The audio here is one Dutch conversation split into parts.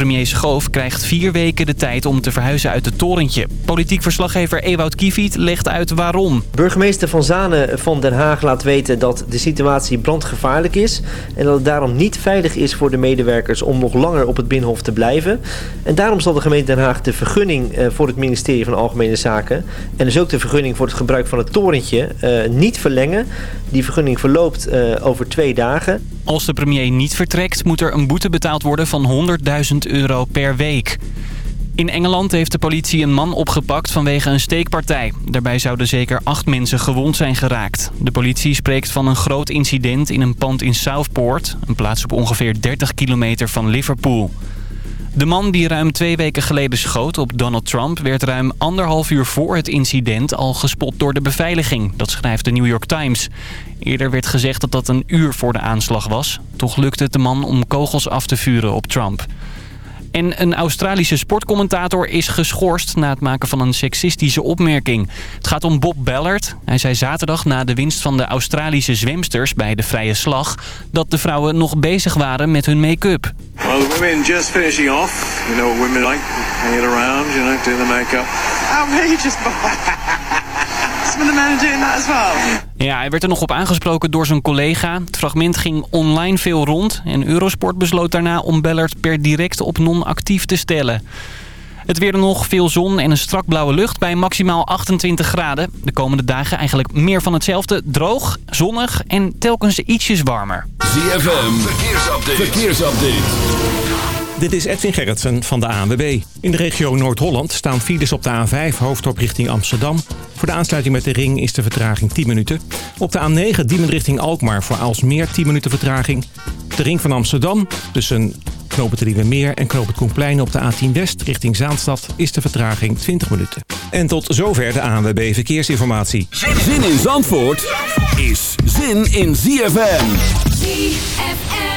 Premier Schoof krijgt vier weken de tijd om te verhuizen uit het torentje. Politiek verslaggever Ewout Kiefiet legt uit waarom. Burgemeester Van Zanen van Den Haag laat weten dat de situatie brandgevaarlijk is... en dat het daarom niet veilig is voor de medewerkers om nog langer op het Binnenhof te blijven. En daarom zal de gemeente Den Haag de vergunning eh, voor het ministerie van Algemene Zaken... en dus ook de vergunning voor het gebruik van het torentje eh, niet verlengen. Die vergunning verloopt eh, over twee dagen. Als de premier niet vertrekt, moet er een boete betaald worden van 100.000 euro per week. In Engeland heeft de politie een man opgepakt vanwege een steekpartij. Daarbij zouden zeker acht mensen gewond zijn geraakt. De politie spreekt van een groot incident in een pand in Southport... een plaats op ongeveer 30 kilometer van Liverpool. De man die ruim twee weken geleden schoot op Donald Trump... werd ruim anderhalf uur voor het incident al gespot door de beveiliging. Dat schrijft de New York Times. Eerder werd gezegd dat dat een uur voor de aanslag was. Toch lukte het de man om kogels af te vuren op Trump. En een Australische sportcommentator is geschorst na het maken van een seksistische opmerking. Het gaat om Bob Ballard. Hij zei zaterdag na de winst van de Australische zwemsters bij de vrije slag... dat de vrouwen nog bezig waren met hun make-up. Well, the women just finishing off. You know what women like? Hang it around, you know, do the make-up. Outrageous, Some the that as well. Ja, hij werd er nog op aangesproken door zijn collega. Het fragment ging online veel rond en Eurosport besloot daarna om Bellert per direct op non-actief te stellen. Het weer nog, veel zon en een strak blauwe lucht bij maximaal 28 graden. De komende dagen eigenlijk meer van hetzelfde. Droog, zonnig en telkens ietsjes warmer. ZFM, verkeersupdate. verkeersupdate. Dit is Edwin Gerritsen van de ANWB. In de regio Noord-Holland staan files op de A5 hoofdop richting Amsterdam. Voor de aansluiting met de ring is de vertraging 10 minuten. Op de A9 Diemen richting Alkmaar voor Alsmeer 10 minuten vertraging. De ring van Amsterdam tussen Knoop het Meer en Knoop het Koenplein op de A10 West richting Zaanstad is de vertraging 20 minuten. En tot zover de ANWB Verkeersinformatie. Zin in Zandvoort is zin in ZFM. ZFM.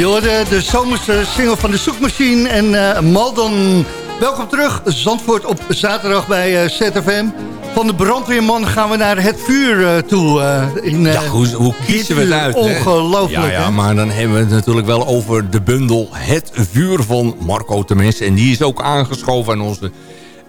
Je hoorde de zomerse single van de zoekmachine en uh, Maldon. Welkom terug, Zandvoort op zaterdag bij uh, ZFM. Van de brandweerman gaan we naar het vuur uh, toe. in, ja, hoe, hoe kiezen we het uit? Ongelooflijk, Ja, ja maar dan hebben we het natuurlijk wel over de bundel Het Vuur van Marco Temes. En die is ook aangeschoven aan onze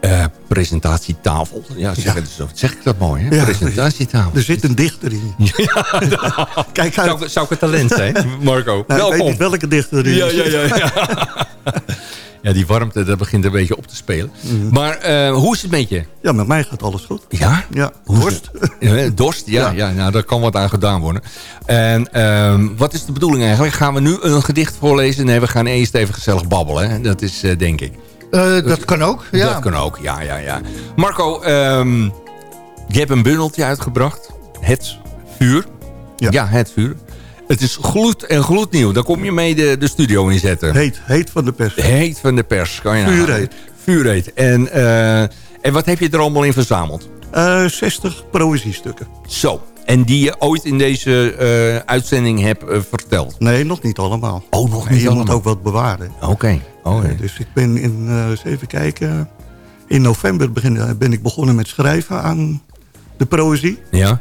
uh, presentatietafel. Ja, zeg, ja. Zo, zeg ik dat mooi, hè? Ja, presentatietafel. Er zit een dichter in. ja, Kijk uit. Zou, zou ik een talent zijn, Marco? Nou, Welkom. Ik weet niet welke dichter er ja, ja, ja, ja. ja, die warmte, dat begint een beetje op te spelen. Mm. Maar uh, hoe is het met je? Ja, met mij gaat alles goed. Ja? Ja, dorst. dorst, ja. ja. ja nou, daar kan wat aan gedaan worden. En uh, wat is de bedoeling eigenlijk? Gaan we nu een gedicht voorlezen? Nee, we gaan eerst even gezellig babbelen. Hè? Dat is, uh, denk ik. Uh, dat kan ook, ja. Dat kan ook, ja, ja, ja. Marco, um, je hebt een bundeltje uitgebracht. Het vuur. Ja, ja het vuur. Het is gloed en gloednieuw. Daar kom je mee de, de studio in zetten. Heet, heet van de pers. Heet van de pers, kan je nou Vuurheet. Vuurheet. En, uh, en wat heb je er allemaal in verzameld? Uh, 60 poëziestukken. Zo. En die je ooit in deze uh, uitzending hebt uh, verteld? Nee, nog niet allemaal. Oh, nog niet je moet ook wat bewaren. Oké. Okay. Oh, okay. dus ik ben in, eens even kijken... In november begin, ben ik begonnen met schrijven aan de poëzie. Ja.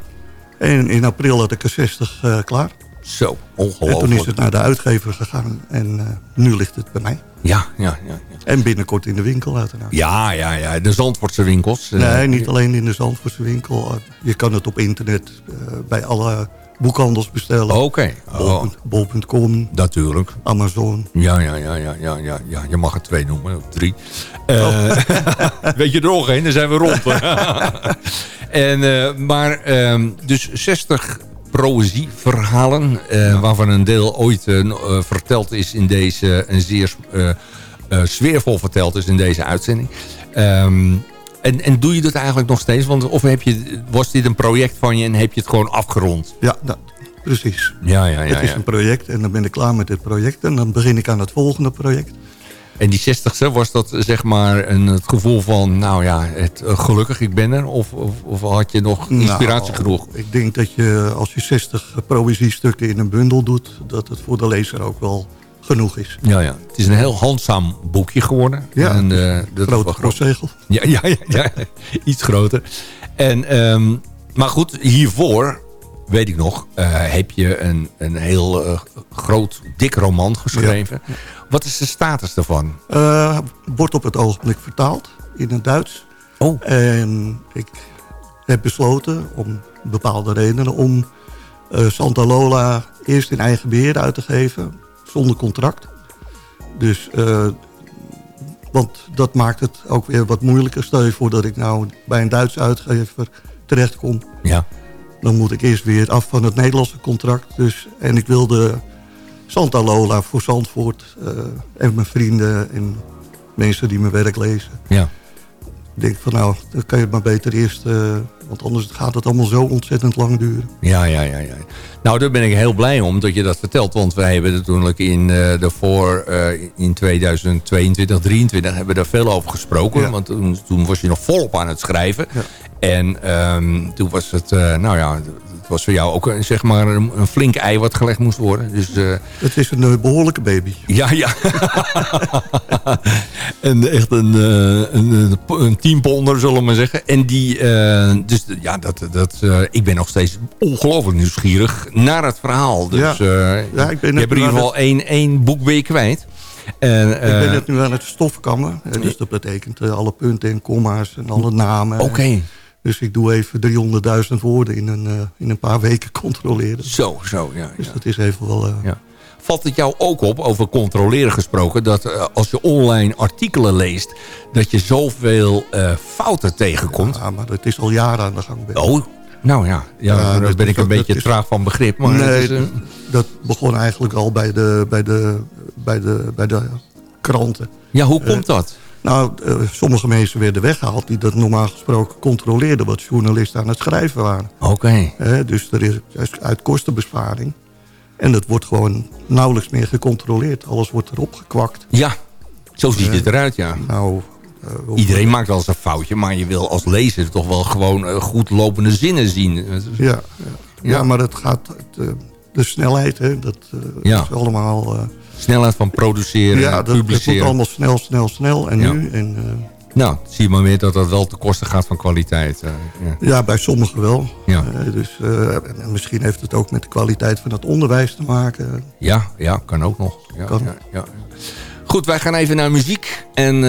En in april had ik er 60 klaar. Zo, ongelooflijk. En toen is het naar de uitgever gegaan en nu ligt het bij mij. Ja, ja, ja, ja. En binnenkort in de winkel uiteraard. Ja, ja, ja. De Zandvoortse winkels. Nee, niet alleen in de Zandvoortse winkel. Je kan het op internet uh, bij alle boekhandels bestellen. Oké. Okay. Oh. Bol.com. Natuurlijk. Amazon. Ja, ja, ja, ja, ja, ja, ja. Je mag er twee noemen, of drie. Uh, oh. weet je er nog één, dan zijn we rond. en, uh, maar, um, dus 60 proëzieverhalen... Uh, waarvan een deel ooit uh, verteld is in deze... een zeer sfeervol verteld is in deze uitzending. Um, en, en doe je dat eigenlijk nog steeds? Want, of heb je, was dit een project van je en heb je het gewoon afgerond? Ja, dat, precies. Ja, ja, ja, het is ja. een project en dan ben ik klaar met dit project. En dan begin ik aan het volgende project. En die 60ste, was dat zeg maar een, het gevoel van, nou ja, het, uh, gelukkig ik ben er? Of, of, of had je nog inspiratie nou, genoeg? Ik denk dat je als je 60 proëziestukken in een bundel doet... dat het voor de lezer ook wel genoeg is. Ja, ja. Het is een heel handzaam boekje geworden. Ja, en, uh, dat grote postzegel. Ja, ja, ja, ja, iets groter. En, um, maar goed, hiervoor weet ik nog, uh, heb je een, een heel uh, groot, dik roman geschreven. Ja. Wat is de status daarvan? Uh, wordt op het ogenblik vertaald in het Duits. Oh. En ik heb besloten, om bepaalde redenen, om Santa Lola eerst in eigen beheer uit te geven. Zonder contract. Dus, want dat maakt het ook weer wat moeilijker. Stel je voor dat ik nou bij een Duitse uitgever terechtkom. Ja. Dan moet ik eerst weer af van het Nederlandse contract. Dus, en ik wilde Santa Lola voor Zandvoort. Uh, en mijn vrienden en mensen die mijn werk lezen. Ja. Ik denk van nou, dan kan je het maar beter eerst... Uh, want anders gaat het allemaal zo ontzettend lang duren. Ja, ja, ja. ja. Nou, daar ben ik heel blij om dat je dat vertelt. Want wij hebben natuurlijk in uh, de voor uh, in 2022, 2023 hebben we daar veel over gesproken. Ja. Want toen, toen, was je nog volop aan het schrijven. Ja. En um, toen was het, nou ja, was voor jou ook een, zeg maar een, een flink ei wat gelegd moest worden. Dus, uh, het is een behoorlijke baby. Ja, ja. en echt een, uh, een, een teamponder, zullen we maar zeggen. En die, dus ja, dat, dat, ik ben nog steeds ongelooflijk nieuwsgierig naar het verhaal. Dus ja. ja, ik ben je hebt in ieder geval één, één boek weer kwijt. En, ik ben het nu aan het stofkammen. Dus dat betekent alle punten en komma's en alle namen. Oké. Okay. Dus ik doe even 300.000 woorden in een, uh, in een paar weken controleren. Zo, zo, ja. Dus ja. dat is even wel... Uh... Ja. Valt het jou ook op, over controleren gesproken... dat uh, als je online artikelen leest... dat je zoveel fouten tegenkomt? Ja, maar dat is al jaren aan de gang. Ben. Oh, nou ja. ja, ja daar ben ik een beetje is... traag van begrip. Maar nee, is, dat begon eigenlijk al bij de, bij de, bij de, bij de kranten. Ja, hoe komt dat? Nou, uh, sommige mensen werden weggehaald die dat normaal gesproken controleerden... wat journalisten aan het schrijven waren. Oké. Okay. Uh, dus er is uit kostenbesparing. En dat wordt gewoon nauwelijks meer gecontroleerd. Alles wordt erop gekwakt. Ja, zo ziet uh, het eruit, ja. Nou, Iedereen maakt wel eens een foutje, maar je wil als lezer toch wel gewoon goed lopende zinnen zien. Ja, ja. ja. maar het gaat... De snelheid, hè, dat ja. is allemaal snelheid van produceren en publiceren. Ja, dat allemaal snel, snel, snel. En nu... En, eh, nou, zie je maar weer dat dat wel te kosten gaat van kwaliteit. Eh, ja. ja. bij sommigen wel. Eh, dus, misschien heeft het ook met de kwaliteit van dat onderwijs te maken. Ja, ja kan ook nog. Ja, kan. Ja, Goed, wij gaan even naar muziek. En,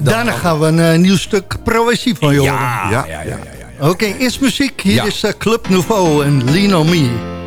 Daarna gaan we een nieuw stuk progressief van je ja, ja, ja, Oké, eerst muziek. Hier is Club Nouveau en Lean Me.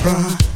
cry.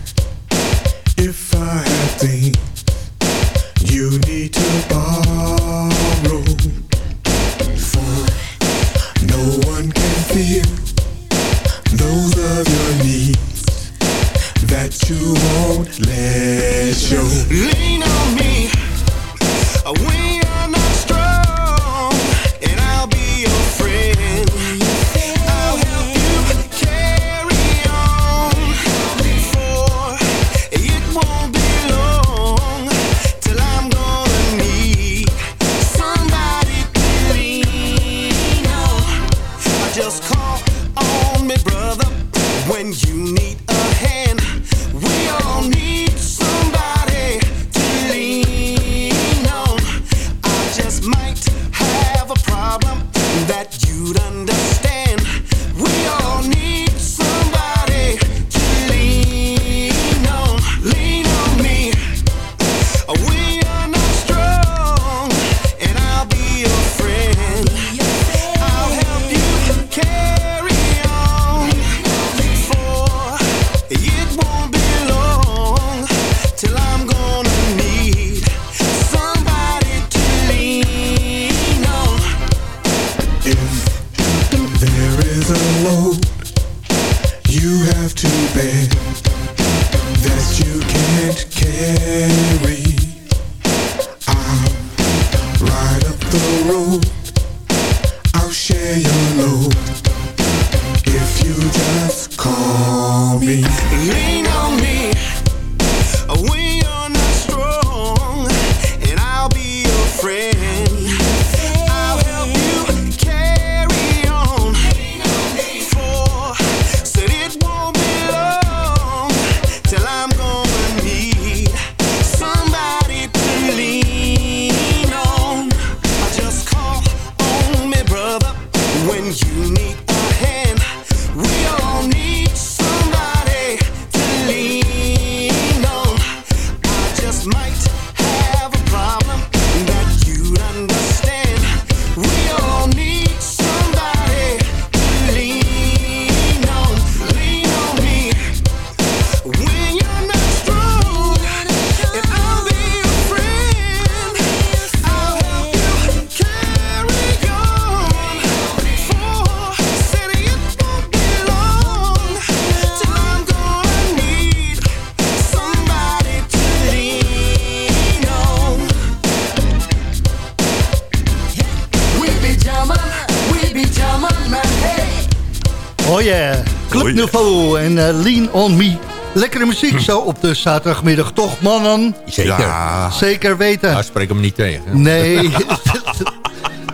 En eh, Lean on Me. Lekkere muziek zo op de zaterdagmiddag, toch mannen? Zeker. Ja, Zeker weten. Nou, spreek hem niet tegen. Nee,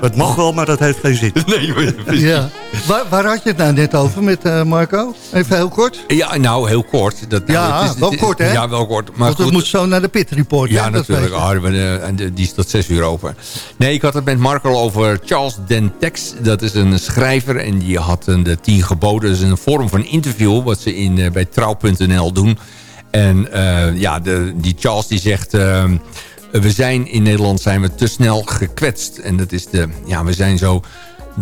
het mag wel, maar dat heeft geen zin. Nee, precies. ja. Waar, waar had je het nou net over met eh, Marco? Even heel kort. Ja, nou, heel kort. Dat, Ja, nou, het is- wel het- kort, hè? Ja, wel kort. Maar Want het goed, moet zo naar de Pit Report. Ja, hè? Dat natuurlijk. Ah, eh, en die is tot zes uur open. Nee, ik had het met Marco over Charles Dentex. Dat is een schrijver en die had een, de tien geboden. Dat is een vorm van interview wat ze in, eh, bij trouw.nl doen. En eh, ja, de, die Charles die zegt... eh, we zijn in Nederland zijn we te snel gekwetst. En dat is de... Ja, we zijn zo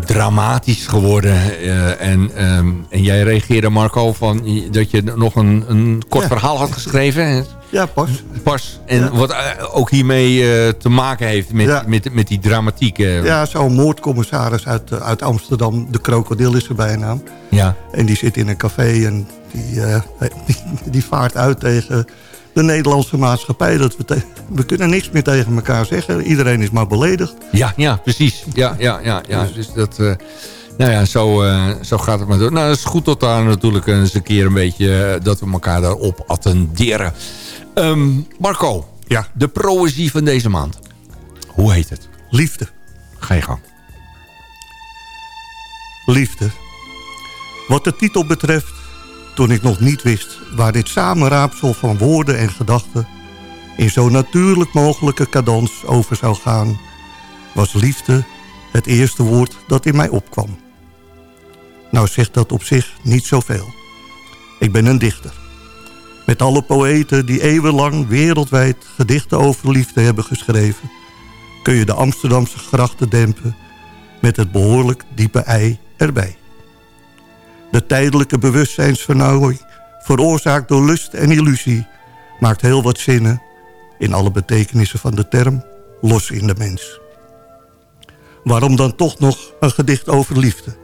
dramatisch geworden. eh, en, ehm, en jij reageerde, Marco, van, dat je nog een, een kort Ja. verhaal had geschreven. Ja, pas. Pas. En Ja. wat eh, ook hiermee eh, te maken heeft met, Ja. met, met die dramatiek. Ja, zo'n moordcommissaris uit, uit Amsterdam. De krokodil is zijn bijnaam. ja. En die zit in een café en die, die, die vaart uit tegen de Nederlandse maatschappij. Dat we, we kunnen niks meer tegen elkaar zeggen. Iedereen is maar beledigd. Ja, ja, precies. Ja, ja, ja, ja. Dus dat... eh, nou ja, zo, eh, zo gaat het maar door. Nou, het is goed tot daar natuurlijk eens een keer een beetje... eh, dat we elkaar daarop attenderen. Ehm, Marco, Ja. de proëzie van deze maand. Hoe heet het? Liefde. Ga je gang. Liefde. Wat de titel betreft, toen ik nog niet wist... waar dit samenraapsel van woorden en gedachten... in zo natuurlijk mogelijke cadans over zou gaan... was liefde het eerste woord dat in mij opkwam. Nou zegt dat op zich niet zoveel. Ik ben een dichter. Met alle poëten die eeuwenlang wereldwijd gedichten over liefde hebben geschreven... kun je de Amsterdamse grachten dempen met het behoorlijk diepe ei erbij. De tijdelijke bewustzijnsvernauwing, veroorzaakt door lust en illusie... maakt heel wat zinnen, in alle betekenissen van de term, los in de mens. Waarom dan toch nog een gedicht over liefde?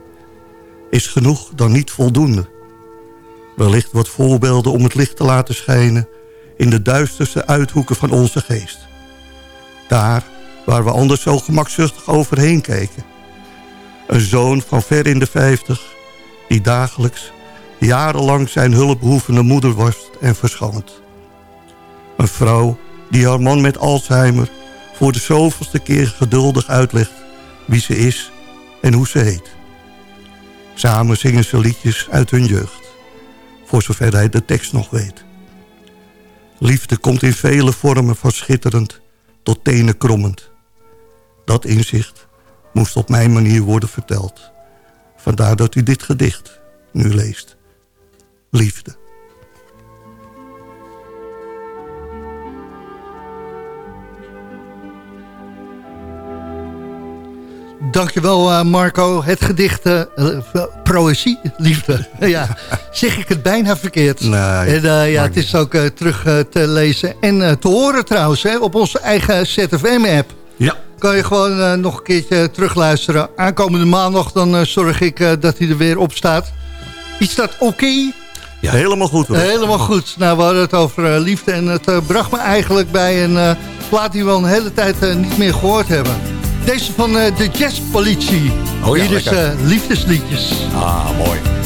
Is genoeg dan niet voldoende? Wellicht wat voorbeelden om het licht te laten schijnen... in de duisterste uithoeken van onze geest. Daar waar we anders zo gemakzuchtig overheen kijken. Een zoon van ver in de vijftig... die dagelijks jarenlang zijn hulpbehoevende moeder was en verschoont. Een vrouw die haar man met Alzheimer... voor de zoveelste keer geduldig uitlegt wie ze is en hoe ze heet. Samen zingen ze liedjes uit hun jeugd. Voor zover hij de tekst nog weet. Liefde komt in vele vormen van schitterend tot tenen krommend. Dat inzicht moest op mijn manier worden verteld. Vandaar dat u dit gedicht nu leest. Liefde. Dankjewel eh, Marco. Het gedicht eh, Proëzie, liefde. ja, zeg ik het bijna verkeerd. Nee, en, ja, het is ook terug te lezen en te horen trouwens hè, op onze eigen ZFM-app. Kan je gewoon eh, nog een keertje terugluisteren. Aankomende maandag dan eh, zorg ik eh, dat hij er weer op staat. Is dat oké? Ja. Helemaal goed. hoor. Helemaal goed. Nou, we hadden het over liefde en het bracht me eigenlijk bij een plaat die we al een hele tijd niet meer gehoord hebben. Deze van de Jazzpolitie. Oh ja, Hier is liefdesliedjes. Ah, mooi.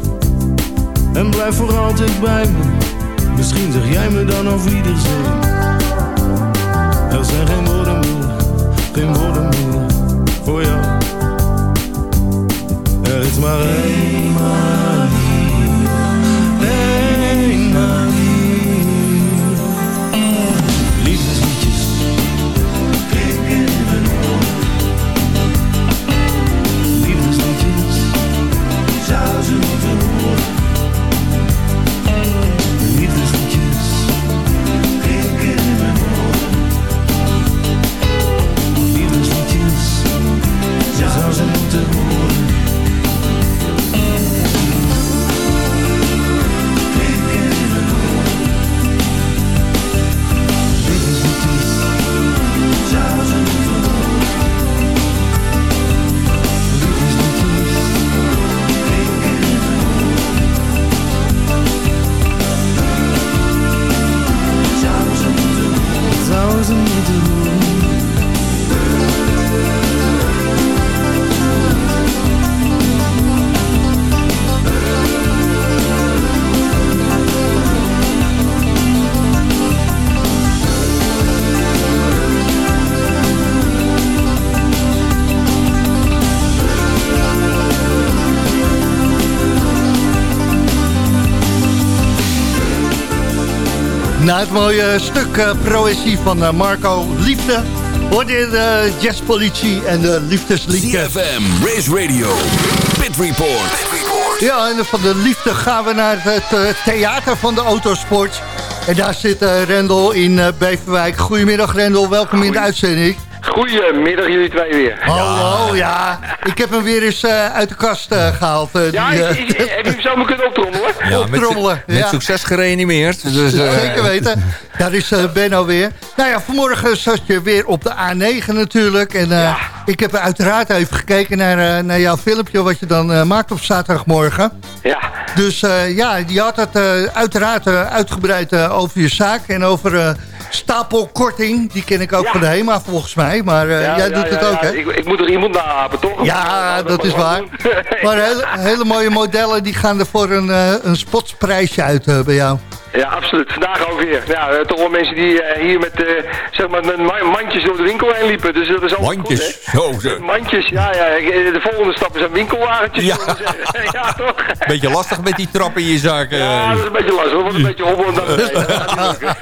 En blijf voor altijd bij me, misschien zeg jij me dan over iedereen. Er zijn geen woorden meer, geen woorden meer voor jou. Er is maar één het mooie stuk eh, proëzie van eh, Marco Liefde... hoorde je de jazzpolitie en de liefdesliedjes. CFM, Race Radio, Pit Report. Ja, en van de liefde gaan we naar het eh, theater van de autosport. En daar zit uh, Rendel in uh, Beverwijk. Goedemiddag Rendel, welkom in de uitzending. Goedemiddag jullie twee weer. Hallo, ja. Ik heb hem weer eens uh, uit de kast uh, gehaald. Uh, ja, die, ik, ik, heb je hem zo maar kunnen optrommelen? Ja, optrommelen. Met, met ja. succes gereanimeerd. Dus, Zeker weten. Daar is Benno weer. Nou ja, vanmorgen zat je weer op de A9 natuurlijk. En ja. ik heb uiteraard even gekeken naar, naar jouw filmpje... wat je dan maakt op zaterdagmorgen. Ja. Dus ja, je had het uiteraard uitgebreid over je zaak... en over stapelkorting. Die ken ik ook Ja. van de HEMA volgens mij. Maar uh, Ja, jij ja, doet het ook, hè? Ik, ik moet er iemand nahapen, toch? Ja, dat is waar. Maar hele, hele mooie modellen die gaan er voor een, uh, een spotsprijsje uit uh, bij jou. Ja, absoluut. Vandaag ook weer. Ja, uh, toch wel mensen die uh, hier met, uh, zeg maar, met mandjes door de winkel heen liepen. Dus dat is altijd Mandjes? goed, Zo, zo. Mandjes, ja, ja. De volgende stap is een winkelwagentje. Ja. ja, toch? Beetje lastig met die trappen in je zaak. Ja, dat is een beetje lastig. Dat wordt een beetje hobbelend.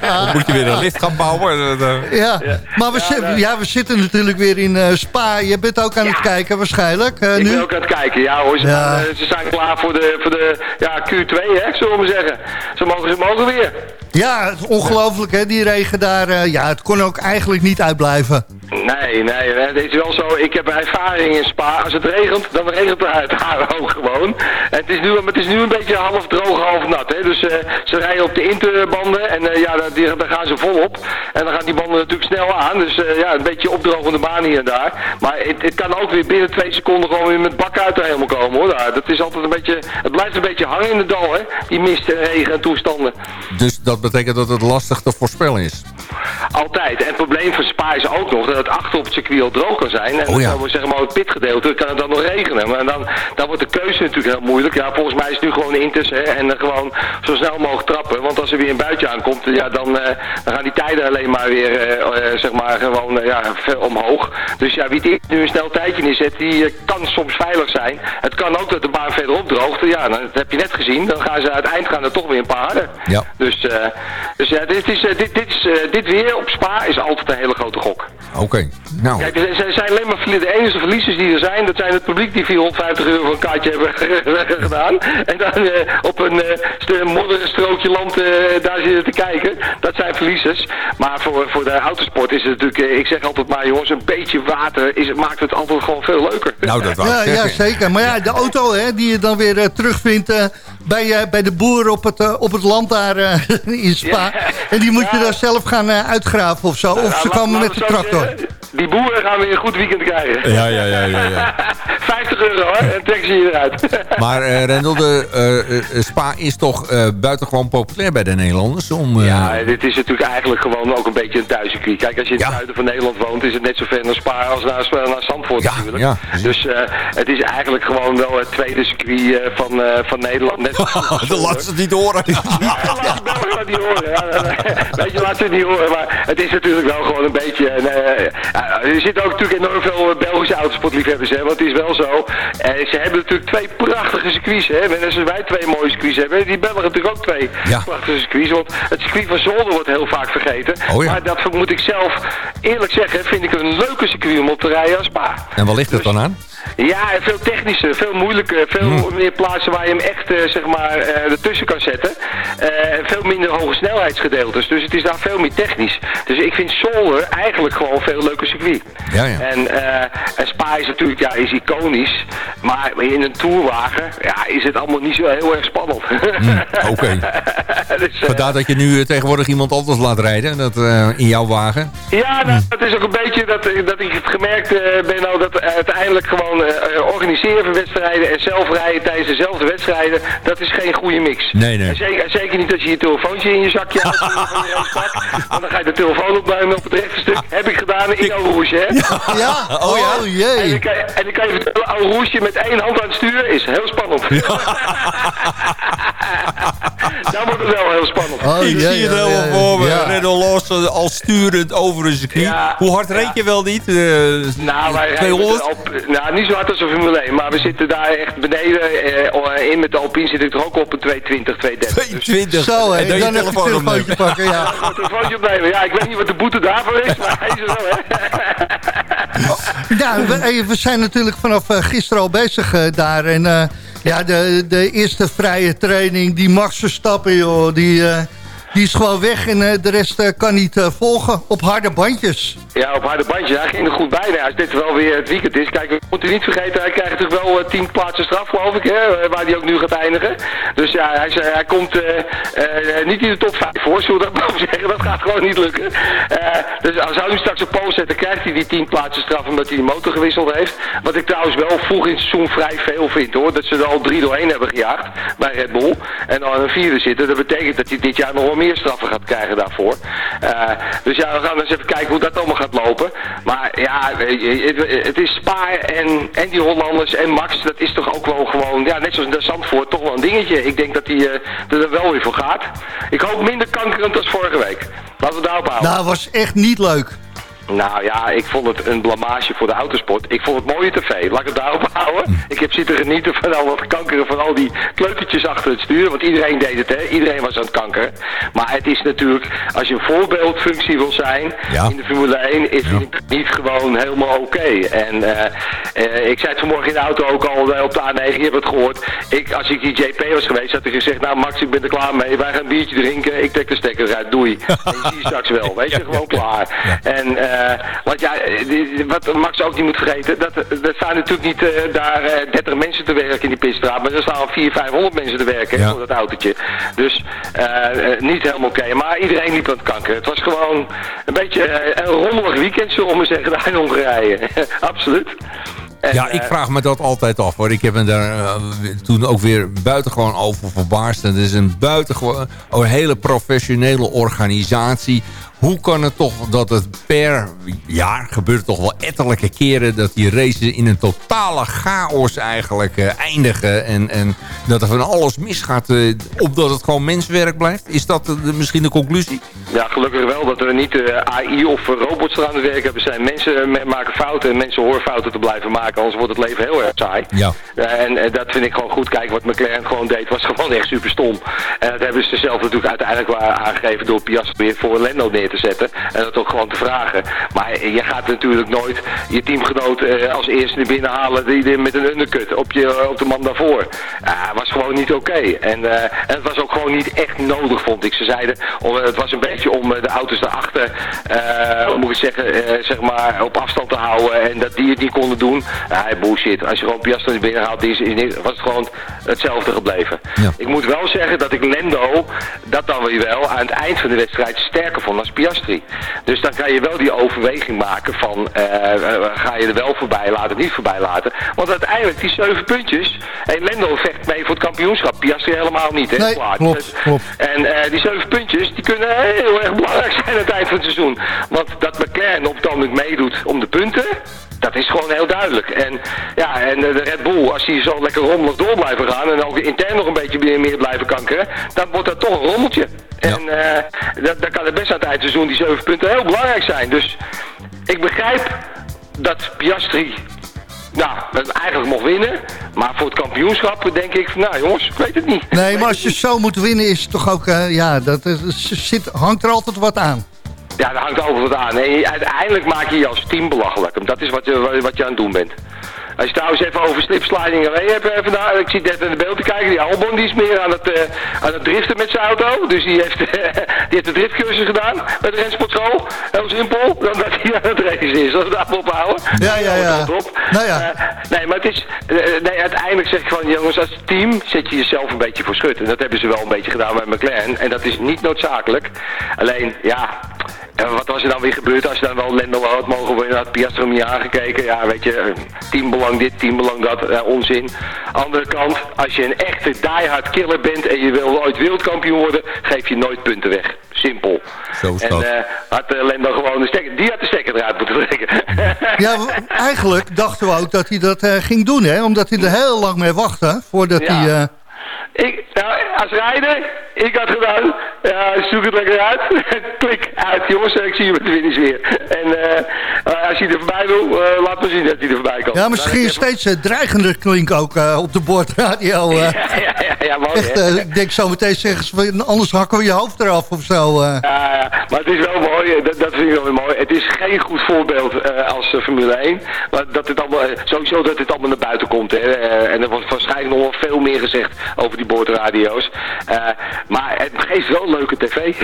Dan moet je weer een lift gaan bouwen. Ja, maar we, ja, ja, we zitten natuurlijk weer in uh, Spa. Je bent ook aan het kijken waarschijnlijk. Uh, ik nu? ben ook aan het kijken, ja hoor. Ze, Ja. ze zijn klaar voor de, voor de ja, Q2, hè, zullen we maar zeggen. Ze mogen, ze mogen weer. Ja, ongelooflijk hè, die regen daar. eh, ja, het kon ook eigenlijk niet uitblijven. Nee, nee, het is wel zo. Ik heb ervaring in Spa. Als het regent, dan regent het daar ook gewoon. En het is nu, het is nu een beetje half droog, half nat. Hè? Dus uh, ze rijden op de interbanden en uh, ja, daar, daar, gaan ze volop. En dan gaan die banden natuurlijk snel aan. Dus uh, ja, een beetje opdrogende baan hier en daar. Maar het, het, kan ook weer binnen twee seconden gewoon weer met bak uit er helemaal komen hoor. Daar. Dat is altijd een beetje, het blijft een beetje hangen in de dal, hè? Die mist en regen en toestanden. Dus dat betekent dat het lastig te voorspellen is? Altijd. En het probleem van Spa is ook nog dat het achter op het circuit al droog kan zijn. En oh, ja. dan, zeg maar, het pitgedeelte kan het dan nog regenen. Maar dan, dan wordt de keuze natuurlijk heel moeilijk. Ja, volgens mij is het nu gewoon Inters hè, en gewoon zo snel mogelijk trappen. Want als er weer een buitje aankomt, ja, dan, uh, dan gaan die tijden alleen maar weer, uh, zeg maar, gewoon ja, omhoog. Dus ja, wie die nu een snel tijdje inzet, die kan soms veilig zijn. Het kan ook dat de baan verderop droogt. Ja, dan, dat heb je net gezien. Dan gaan ze uiteindelijk gaan er toch weer een paar harder. Ja. Dus dus ja, dit, is, eh, dit, dit, is, eh, dit weer op Spa is altijd een hele grote gok. Oké, nou. Kijk, er zijn- zijn alleen maar de enige verliezers die er zijn, dat zijn het publiek die 450 euro voor een kaartje hebben gedaan. En dan eh, op een eh modderig strookje land eh, daar zitten te kijken. Dat zijn verliezers. Maar voor, voor de autosport is het natuurlijk, ik zeg altijd maar jongens, een beetje water is, maakt het altijd gewoon veel leuker. Nou, dat Ja, ja, zeker. Maar ja, de auto hè, die je dan weer terugvindt bij, bij de boer op het, op het land daar eh, in Spa. En die moet je dan zelf gaan eh, uitgraven of zo. Of Nou, ze laat- komen met de tractor. Die boeren gaan weer een goed weekend krijgen. Ja, ja, ja, ja, ja. 50 euro hè, en trek ze je eruit. Maar eh Rendel, de eh, eh, Spa is toch buitengewoon populair bij de Nederlanders? Om, Ja, dit is natuurlijk eigenlijk gewoon ook een beetje een thuiscircuit. Kijk, als je in het zuiden van Nederland woont, is het net zo ver naar Spa als naar, naar Zandvoort natuurlijk. ja, dus het is eigenlijk gewoon wel het tweede circuit van, van Nederland. Net de laat ze het niet horen. Belgen laat niet horen. Ja, weet je, laat ze niet horen. Maar het is natuurlijk wel gewoon een beetje... eh, ja, er zitten ook natuurlijk enorm veel Belgische autosportliefhebbers. Hè, want het is wel zo. eh, ze hebben natuurlijk twee prachtige circuits. Hè, net als wij twee mooie circuits hebben. Die Belgen natuurlijk ook twee prachtige circuits. Want het circuit van Zolder wordt heel vaak vergeten. Oh ja. Maar dat moet ik zelf eerlijk zeggen. Vind ik een leuke circuit om op te rijden als Spa. En waar ligt het dan aan? Ja, en veel technischer, veel moeilijker, veel Hmm. meer plaatsen waar je hem echt eh, zeg maar eh, ertussen kan zetten. Eh, en veel minder hoge snelheidsgedeeltes, dus het is daar veel meer technisch. Dus ik vind Zolder eigenlijk gewoon veel leuker circuit. Ja, ja. En, eh, en Spa is natuurlijk ja, is iconisch, maar in een tourwagen ja, is het allemaal niet zo heel erg spannend. Hmm, Oké. dus, eh, Vandaar dat je nu eh, tegenwoordig iemand anders laat rijden dat, in jouw wagen. Ja, nou, het is ook een beetje dat, dat ik het gemerkt ben nou dat uiteindelijk gewoon organiseren van wedstrijden en zelf rijden tijdens dezelfde wedstrijden, dat is geen goede mix. Nee, nee. En zeker, zeker niet als je je telefoontje in je zakje hebt want dan ga je de telefoon opnemen op het rechte stuk. Heb ik gedaan in Eau Rouge, hè? Ja? Oh, ja? Oh jee. En dan, kan je, en dan kan je vertellen, Rouge met één hand aan het stuur is heel spannend. dan wordt het wel heel spannend. Oh, ik jee, zie het ja, helemaal ja, voor me. ja. Los al sturend over een circuit. Ja. Hoe hard reed je wel niet? Eh, Nou, wij rijden 200? met de Alp- nou, niet zo hard als een Formule 1, maar we zitten daar echt beneden. eh, in met de Alpine zit ik er ook op een 220, 230. 20. Zo, hè. En dan Dan even een telefoon telefoontje opnemen. pakken, ja. Ik moet een telefoontje opnemen. Ja, ik weet niet wat de boete daarvoor is, maar hij is er wel, Ja, we, eh, we zijn natuurlijk vanaf eh, gisteren al bezig eh, daar. En ja, de, de eerste vrije training, die Max Verstappen, joh, die, die is gewoon weg. En eh, de rest eh, kan niet eh, volgen op harde bandjes. Ja, op harde bandjes. Hij ging er goed bij. Als dit wel weer het weekend is. Kijk, we moeten niet vergeten, hij krijgt natuurlijk wel 10 plaatsen straf, geloof ik, hè, waar hij ook nu gaat eindigen. Dus ja, hij, hij komt niet in de top 5 voor, zullen dat maar zeggen. Dat gaat gewoon niet lukken. Dus als hij nu straks op post zetten, krijgt hij die 10 plaatsen straf omdat hij die motor gewisseld heeft. Wat ik trouwens wel vroeg in het seizoen vrij veel vind, hoor. Dat ze er al drie doorheen hebben gejaagd bij Red Bull. En dan een vierde zitten. Dat betekent dat hij dit jaar nog wel meer straffen gaat krijgen daarvoor. Eh, dus ja, we gaan eens even kijken hoe dat allemaal gaat lopen. Maar ja, het, is Spa en, en die Hollanders en Max, dat is toch ook wel gewoon, ja, net zoals de Zandvoort, toch wel een dingetje. Ik denk dat hij eh, er wel weer voor gaat. Ik hoop minder kankerend als vorige week. Laten we daarop houden. Nou, was echt niet leuk. Nou ja, ik vond het een blamage voor de autosport. Ik vond het mooie tv. Laat ik het daarop houden. Ik heb zitten genieten van al dat kankeren van al die kleutertjes achter het stuur. Want iedereen deed het, hè. Iedereen was aan het kankeren. Maar het is natuurlijk, als je een voorbeeldfunctie wil zijn Ja. in de Formule 1, is het niet gewoon helemaal oké. En eh, eh, ik zei het vanmorgen in de auto ook al eh, op de A9, je hebt het gehoord. Ik, als ik die JP was geweest, had ik gezegd, nou Max, ik ben er klaar mee. Wij gaan een biertje drinken, ik trek de stekker eruit, doei. En je ziet je straks wel, weet je, gewoon klaar. En want ja, eh, wat Max ook niet moet vergeten, dat er staan natuurlijk niet eh, daar eh, 30 mensen te werken in die pitstraat, maar er staan 400, 500 mensen te werken voor dat autootje. Dus eh, eh, niet helemaal oké, maar iedereen liep aan het kanker. Het was gewoon een beetje eh, een rommelig weekend, zullen we maar zeggen, daar in Hongarije. Absoluut. En, Ja, ik eh, vraag me dat altijd af hoor. Ik heb me daar eh, toen ook weer buitengewoon over verbaasd. En het is een buitengewoon een hele professionele organisatie. Hoe kan het toch dat het per jaar gebeurt toch wel etterlijke keren... dat die races in een totale chaos eigenlijk eh, eindigen... En, en dat er van alles misgaat, uh, opdat het gewoon menswerk blijft? Is dat misschien de conclusie? Ja, gelukkig wel dat we niet uh, AI of robots eraan het werk hebben zijn. Mensen maken fouten en mensen horen fouten te blijven maken. Anders wordt het leven heel erg saai. Ja. en dat vind ik gewoon goed. Kijk, wat McLaren gewoon deed was gewoon echt super stom. En dat hebben ze zelf natuurlijk uiteindelijk aangegeven door Piastri weer voor Lando neer te zetten. En dat ook gewoon te vragen. Maar je gaat natuurlijk nooit je teamgenoot uh, als eerste naar binnen halen die, met een undercut op, je, op de man daarvoor. Uh, was gewoon niet oké. En, uh, en het was ook gewoon niet echt nodig, vond ik. Ze zeiden, om, het was een beetje om de auto's daarachter, moet ik zeggen, zeg maar, op afstand te houden. En dat die het niet konden doen. Bullshit. Als je gewoon Piastri naar binnen haalt, is, is, was het gewoon hetzelfde gebleven. Ja. Ik moet wel zeggen dat ik Lendo, dat dan weer wel, aan het eind van de wedstrijd sterker vond als Piastri. Dus dan kan je wel die overweging maken van, uh, ga je er wel voorbij laten, niet voorbij laten. Want uiteindelijk, die zeven puntjes, hey, Lendo vecht mee voor het kampioenschap, Piastri helemaal niet, hè? Nee, klopt, Dus- klopt. En uh, die zeven puntjes, die kunnen heel erg belangrijk zijn aan het eind van het seizoen. Want dat McLaren op het meedoet om de punten, dat is gewoon heel duidelijk. En ja, en de Red Bull, als die zo lekker rommelig door blijven gaan en ook intern nog een beetje meer, blijven kankeren, dan wordt dat toch een rommeltje. En uh, dan kan het best aan het eindseizoen die zeven punten heel belangrijk zijn. Dus ik begrijp dat Piastri nou, eigenlijk mocht winnen. Maar voor het kampioenschap denk ik, nou jongens, ik weet het niet. Nee, maar als je zo moet winnen is het toch ook, uh, ja, dat zit, hangt er altijd wat aan. Ja, daar hangt altijd wat aan. En uiteindelijk maak je je als team belachelijk. Dat is wat je, wat je aan het doen bent. Als je trouwens even over slipsliding alleen hebt eh, vandaag, ik zie net in de beeld te kijken, die Albon die is meer aan het, uh, aan het driften met zijn auto. Dus die heeft, uh, die heeft de driftcursus gedaan bij de rensportschool. Heel simpel, dan dat hij aan het racen is. Dat we daarop ophouden. Ja, ja, ja. Nou ja. nee, maar het is, nee, uiteindelijk zeg ik van, jongens, als team zet je jezelf een beetje voor schut. En dat hebben ze wel een beetje gedaan bij McLaren. En dat is niet noodzakelijk. Alleen, ja, wat was er dan weer gebeurd als je dan wel Lendo had mogen worden? Had Piastri hem niet aangekeken. Ja, weet je, teambelang dit, teambelang dat, onzin. Andere kant, als je een echte diehard killer bent en je wil ooit wereldkampioen worden, geef je nooit punten weg. Simpel. Zo is en dat. uh, had uh, Lendo gewoon de stekker, die had de stekker eruit moeten trekken. ja, eigenlijk dachten we ook dat hij dat ging doen, hè? Omdat hij er heel lang mee wachtte voordat Ja. hij... Ik, nou, als rijder, ik had gedaan, zoek het lekker uit. Klik uit, jongens, ik zie je met de finish weer. En uh, als hij er voorbij wil, uh, laat me zien dat hij er voorbij komt. Ja, misschien steeds uh, dreigender klinkt ook op de boordradio. ja, ja, ja, ja, mooi, echt, ik denk zo meteen zeggen ze, anders hakken we je hoofd eraf of zo. Ja, ja, maar het is wel mooi, dat, dat vind ik wel weer mooi. Het is geen goed voorbeeld als Formule 1. Maar dat het allemaal, sowieso dat het allemaal naar buiten komt. Hè. en er wordt waarschijnlijk nog wel veel meer gezegd over die boordradio's. maar het geeft wel leuke tv.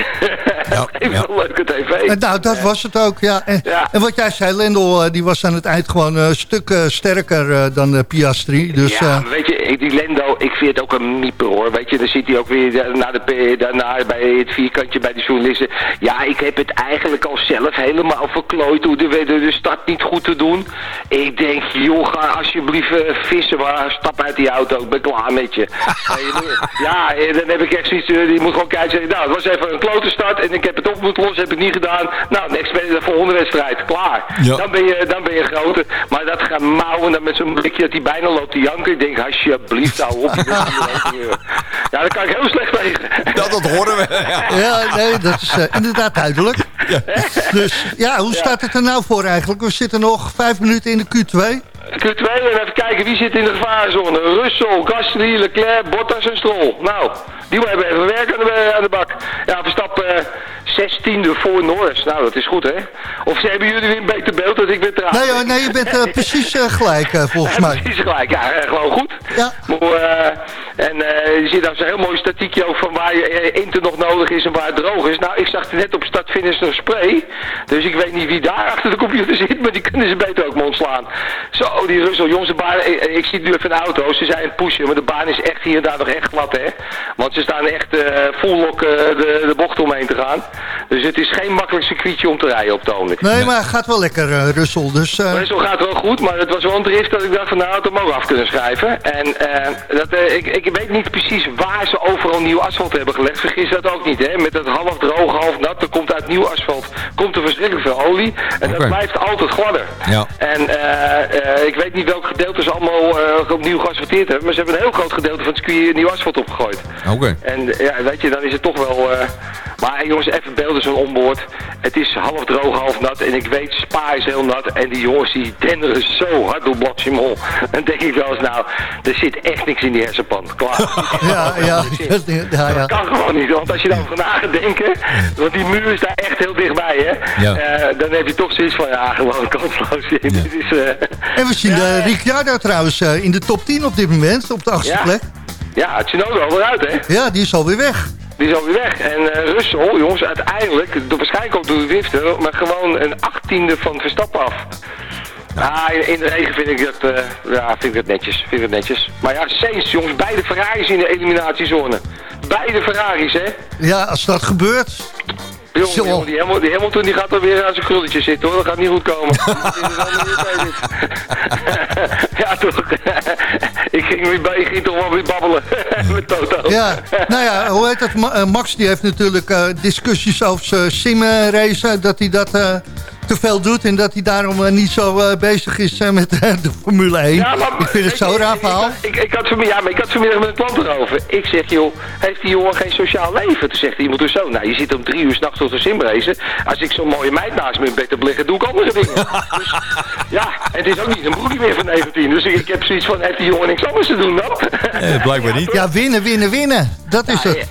Ja, het geeft ja. wel leuke tv. En nou, dat was het ook, ja. En, Ja. en wat jij zei, Lendl, eh, die was aan het eind gewoon eh, een stuk eh, sterker eh, dan eh, Piastri. Dus, ja, eh, maar weet je, die Lendo, ik vind het ook een mieper hoor. Weet je, dan zit hij ook weer eh, naar de, P- daarna bij het vierkantje bij de journalisten. Ja, ik heb het eigenlijk al zelf helemaal verklooid door de, de, de start niet goed te doen. Ik denk, joh, ga alsjeblieft eh, vissen, maar stap uit die auto, ik ben klaar met je. Eh, ja, eh, dan heb ik echt zoiets, eh, die moet gewoon kijken zeggen, nou, het was even een klote start en ik heb het op moeten lossen, heb ik niet gedaan. Nou, next ben je de volgende wedstrijd, klaar. Ja. Dan ben je, dan ben je groter. Maar dat gaat mouwen dan met zo'n blikje dat hij bijna loopt te janken. Ik denk, alsjeblieft, hou op. ja, daar kan ik heel slecht tegen. Dat, dat horen we. Ja. ja, nee, dat is eh, inderdaad duidelijk. Dus ja, hoe staat het er nou voor eigenlijk? We zitten nog vijf minuten in de Q2. Q2 en even kijken wie zit in de gevarenzone. Russell, Gasly, Leclerc, Bottas en Stroll. Nou, die hebben even werk aan de, aan de bak. Ja, Verstappen zestiende voor Norris. Nou, dat is goed, hè? Of hebben jullie weer een beter beeld dat ik weer traag Nee, hoor, nee je bent eh, precies eh, gelijk eh, volgens mij. Precies gelijk, ja, eh, gewoon goed. Ja. Maar, eh, en eh, je ziet daar zo'n heel mooi statiekje ook van waar je eh, inter nog nodig is en waar het droog is. Nou, ik zag er net op start-finish nog spray. Dus ik weet niet wie daar achter de computer zit, maar die kunnen ze beter ook mond slaan. Zo, die Russell, jongens, de baan, ik, ik zie nu even auto's, ze zijn aan het pushen, maar de baan is echt hier en daar nog echt glad, hè. Want ze staan echt eh full lock eh, de, de bocht omheen te gaan. Dus het is geen makkelijk circuitje om te rijden op het ogenblik. Nee, maar het gaat wel lekker, eh Russel. Dus, eh, Russell gaat wel goed, maar het was wel een drift dat ik dacht van nou had hem ook af kunnen schrijven. En eh, dat, eh, ik, ik weet niet precies waar ze overal nieuw asfalt hebben gelegd. Vergis dat ook niet, hè. Met dat half droog, half nat, er komt uit nieuw asfalt komt er verschrikkelijk veel olie. En dat blijft altijd gladder. Ja. En eh, eh, ik weet niet welk gedeelte ze allemaal eh, opnieuw geasfalteerd hebben, maar ze hebben een heel groot gedeelte van het circuit nieuw asfalt opgegooid. Oké. En ja, weet je, dan is het toch wel... eh, maar jongens, even beelden zo'n onboord. Het is half droog, half nat. En ik weet, Spa is heel nat. En die jongens die denderen zo hard door Blatchimol. Dan denk ik wel eens, nou, er zit echt niks in die hersenpan. Klaar. ja, ja, ja, ja. Dat kan gewoon niet, want als je daarover na gaat denken, want die muur is daar echt heel dichtbij, hè. Ja. Eh, dan heb je toch zoiets van, ja, gewoon kansloos. Is, eh, En we zien eh, Ricciardo trouwens in de top 10 op dit moment, op de achtste Ja. plek. ja, het Tsunoda al weer uit, hè. Ja, die is alweer weg. Die is alweer weg. En eh Russell, jongens, uiteindelijk, door, waarschijnlijk ook door de driften, maar gewoon een achttiende van Verstappen af. Ja, in, in de regen vind ik dat, eh, ja, vind ik dat netjes. Vind ik dat netjes. Maar ja, Sainz, jongens, beide Ferraris in de eliminatiezone. Beide Ferraris, hè. Ja, als dat gebeurt... Jongen, Zo. jongen, die, Hamilton, die Hamilton die gaat alweer aan zijn krulletje zitten hoor, dat gaat niet goed komen. Bezig. ja toch, ik ging, weer ik ging toch wel weer babbelen met Toto. Ja, nou ja, hoe heet dat? Eh, Max die heeft natuurlijk eh, discussies over zijn simracen. Dat hij dat eh, te veel doet en dat hij daarom eh, niet zo eh, bezig is eh, met de Formule 1. Ja, maar- ik vind het zo'n raar verhaal. Ik, ik, had vanmiddag, ja, maar ik had vanmiddag met een klant erover. Ik zeg, joh, heeft die jongen geen sociaal leven? Toen zegt iemand dus zo, nou, je zit om drie uur s'nachts tot de simracen. Als ik zo'n mooie meid naast me in bed heb liggen, doe ik andere dingen. dus, ja, het is ook niet een broekje meer van 19. Dus ik, ik heb zoiets van, heeft die jongen niks anders te doen dan? Eh, blijkbaar niet. Ja, winnen, winnen, winnen. Dat is het.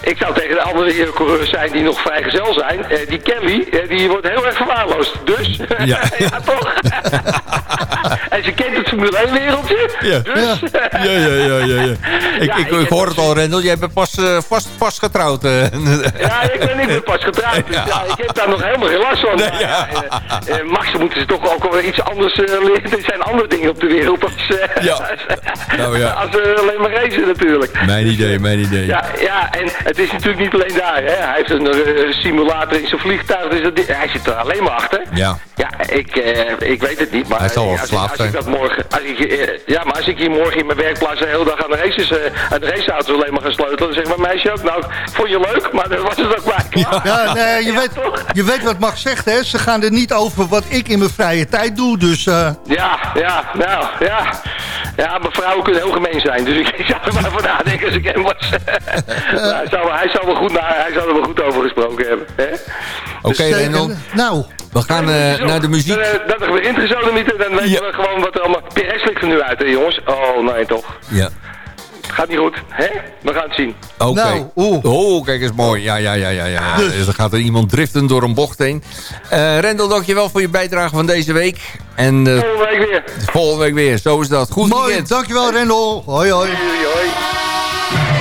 Ik zou tegen de andere coureurs zijn die nog vrijgezel zijn. Eh, die Kelly, eh, die wordt heel erg verwaarloosd. Dus, Ja. ja, toch? en ze kent het Formule 1 wereldje. Ja. Dus, Ja, ja, ja, ja. ja. Ik, Ja, ik, ik ik heb hoor het al, Rendel. Jij bent pas, eh, vast, pas getrouwd. eh. Ja, ik ben, ik ben pas getrouwd. Dus ja. ik heb daar nog helemaal geen last van. Ja, eh, eh, Max moeten ze toch ook wel iets anders eh, leren. Er zijn andere dingen op de wereld als, eh, Ja. Nou ja. als eh, alleen maar racen natuurlijk. Mijn idee, mijn idee. Ja, ja, en het is natuurlijk niet alleen daar. Hè. Hij heeft een eh, simulator in zijn vliegtuig. Dus dat, hij zit er alleen maar achter. Ja. Ja, ik, eh, ik weet het niet. Maar Hij zal wel als, ik- als dat morgen, als ik, eh, ja, maar als ik hier morgen in mijn werkplaats de hele dag aan de races, eh, aan de raceauto's alleen maar ga sleutelen, dan zegt mijn meisje ook, nou, vond je leuk, maar dat was het ook bij. Ja, nee, je, Ja, weet, toch? je weet wat Max zegt, hè? Ze gaan er niet over wat ik in mijn vrije tijd doe. Dus eh, Ja, ja, nou, ja. Ja, maar vrouwen kunnen heel gemeen zijn, dus ik, zou er maar voor nadenken als ik hem was. Nou, hij, zou, hij, zou wel goed, hij zou er wel goed over gesproken hebben. Hè? Oké, dus, eh, Rendel. nou, We gaan eh, naar de muziek. Dan, eh, dat weer ingesodemieten, dan weten Ja. we gewoon wat er allemaal... PRS ligt er nu uit, hè jongens? Oh, nee toch. Ja. Gaat niet goed, hè? We gaan het zien. Oké. Nou, oeh. Oh, kijk eens mooi. Ja, ja, ja, ja. ja. Dus. dan gaat er iemand driften door een bocht heen. Eh Rendel, dankjewel voor je bijdrage van deze week. En eh, Volgende week weer. volgende week weer. Zo is dat. Goed mooi. weekend. Dankjewel, Rendel. Hoi, hoi. Hoi, hoi.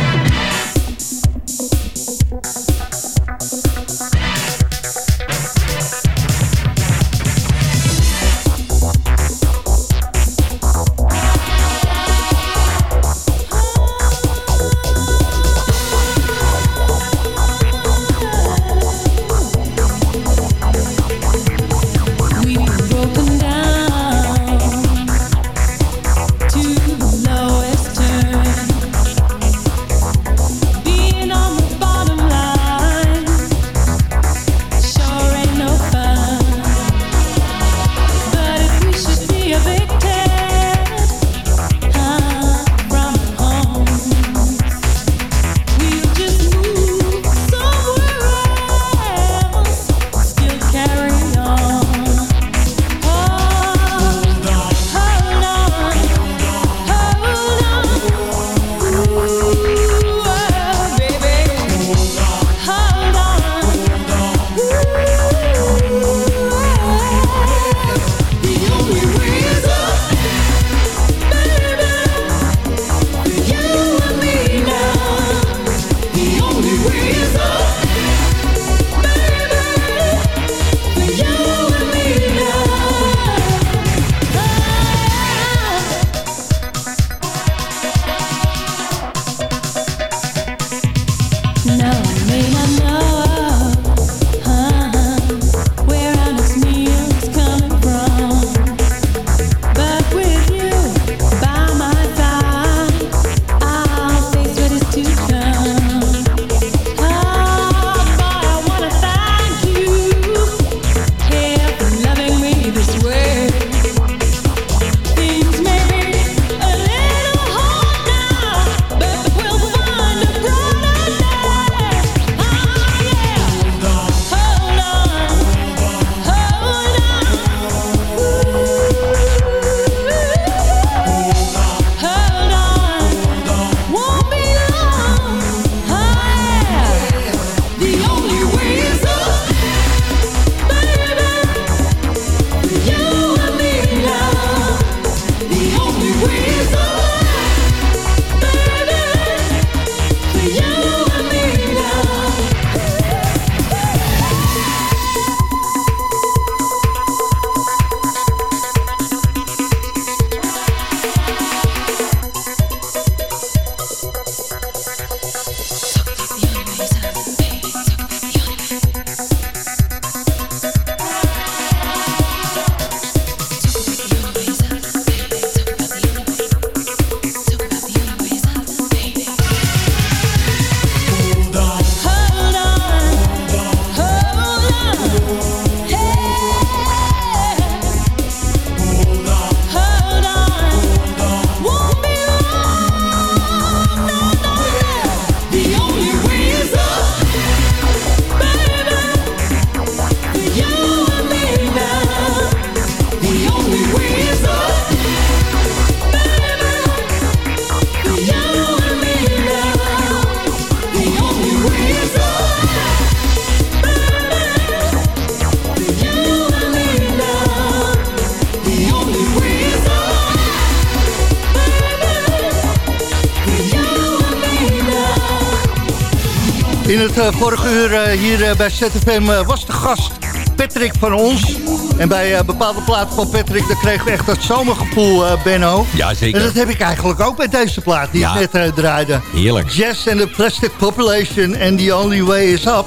Vorige uur eh, hier eh, bij ZFM eh, was de gast Patrick van ons. En bij eh, bepaalde platen van Patrick, daar kregen we echt dat zomergevoel, eh, Benno. Ja, zeker. En dat heb ik eigenlijk ook met deze plaat die Ja. ik net eh, draaide. Heerlijk. Jazz and the Plastic Population and the Only Way is Up.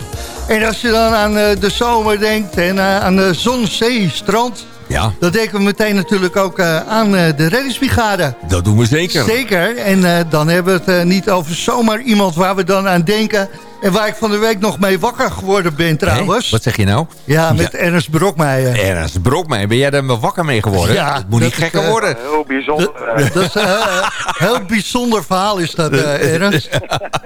En als je dan aan eh, de zomer denkt en eh, aan de zon, zee, strand... Ja, dan denken we meteen natuurlijk ook eh, aan eh, de reddingsbrigade. dat doen we zeker. Zeker. En eh, dan hebben we het eh, niet over zomaar iemand waar we dan aan denken. En waar ik van de week nog mee wakker geworden ben trouwens. Wat zeg je nou? Ja, met Ja. Ernst Brokmeijer. Ernst Brokmeijer, ben jij daar maar wakker mee geworden? Ja, het moet niet dat is, gekker eh, worden. Heel bijzonder. eh. Dat is een heel, heel bijzonder verhaal is dat, eh Ernst.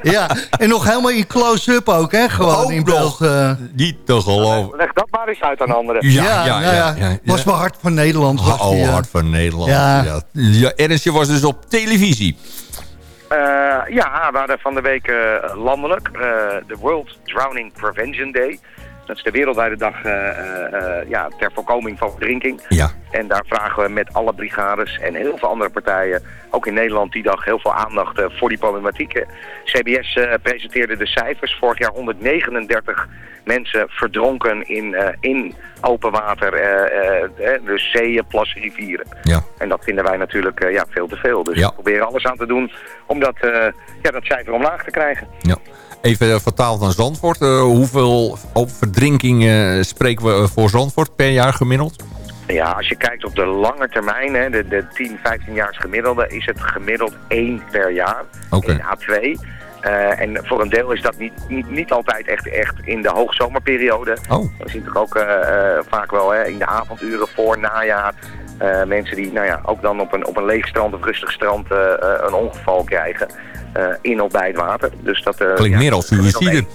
Ja, en nog helemaal in close-up ook, hè? Gewoon Ook in beeld. eh. Niet te geloven. Leg dat maar eens uit aan anderen. Ja, ja, ja, nou ja. ja, Was wel hard van Nederland. Was Oh, die, eh. hart van Nederland. Ja. Ja. Ja. Ernst, je was dus op televisie. Eh, ja, we hadden van de week eh, landelijk eh, de World Drowning Prevention Day. Dat is de wereldwijde dag eh, eh, eh, ja, ter voorkoming van verdrinking. Ja. En daar vragen we met alle brigades en heel veel andere partijen, ook in Nederland die dag, heel veel aandacht voor die problematiek. CBS presenteerde de cijfers. Vorig jaar 139 mensen verdronken in, in open water, dus zeeën, plassen, rivieren. Ja. En dat vinden wij natuurlijk ja, veel te veel. Dus Ja. we proberen alles aan te doen om dat, ja, dat cijfer omlaag te krijgen. ja. Even eh, vertaald naar Zandvoort. Eh, hoeveel verdrinkingen spreken we eh, voor Zandvoort per jaar gemiddeld? Ja, als je kijkt op de lange termijn, hè, de, de 10, 15 jaar gemiddelde, is het gemiddeld één per jaar Oké. in A2. Eh, en voor een deel is dat niet, niet, niet altijd echt, echt in de hoogzomerperiode. Oh. We zien toch ook vaak wel hè, in de avonduren voor najaar eh, mensen die nou ja, ook dan op een, op een leeg strand of rustig strand eh, eh, een ongeval krijgen. in of bij het water. Dus dat, Klinkt ja, meer als één.